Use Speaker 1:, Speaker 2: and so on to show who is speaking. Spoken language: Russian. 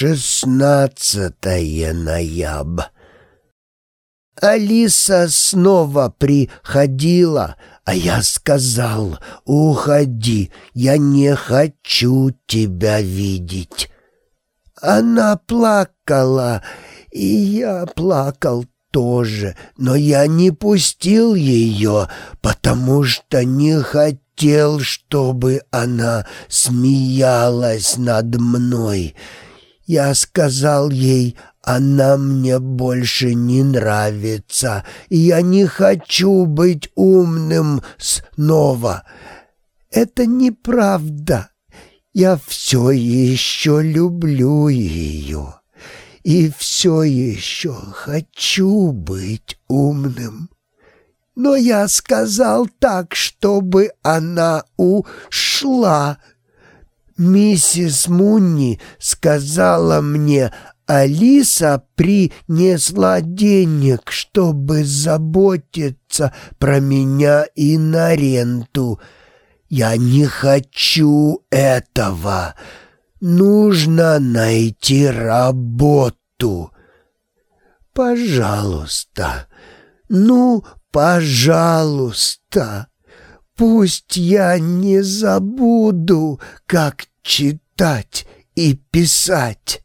Speaker 1: шестнадцатое ноября. Алиса снова приходила, а я сказал, уходи, я не хочу тебя видеть. Она плакала, и я плакал тоже, но я не пустил ее, потому что не хотел, чтобы она смеялась над мной. Я сказал ей, она мне больше не нравится, и я не хочу быть умным снова. Это неправда. Я все еще люблю ее и все еще хочу быть умным. Но я сказал так, чтобы она ушла. Миссис Мунни сказала мне, Алиса принесла денег, чтобы заботиться про меня и на ренту. Я не хочу этого. Нужно найти работу. Пожалуйста, ну, пожалуйста, пусть я не забуду, как читать и писать.